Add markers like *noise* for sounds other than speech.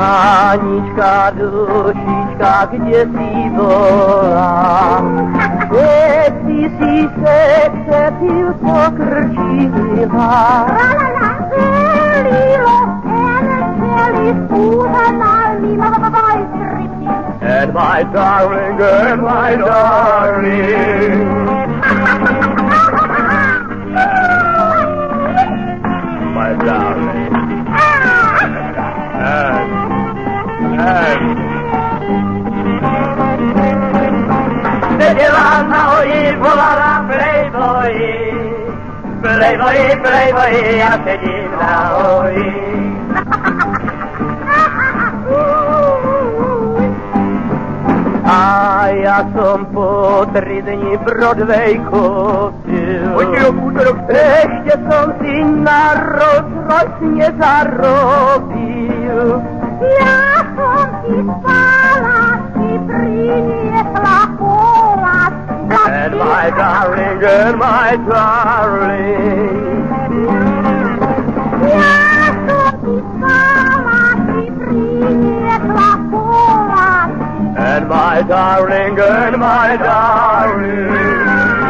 Anička, dušička, kde si bola? Keď si si srdce pil pokrčila. And my darling, and my darling. *laughs* my darling. playboyi, volala playboyi. Playboyi, playboyi, ja sedím na oji. *laughs* A ja som po tri dni Broadway kúpil. Ešte som si na rozročne zarobil. Ja som ti my darling, and my darling. And my darling, and my darling.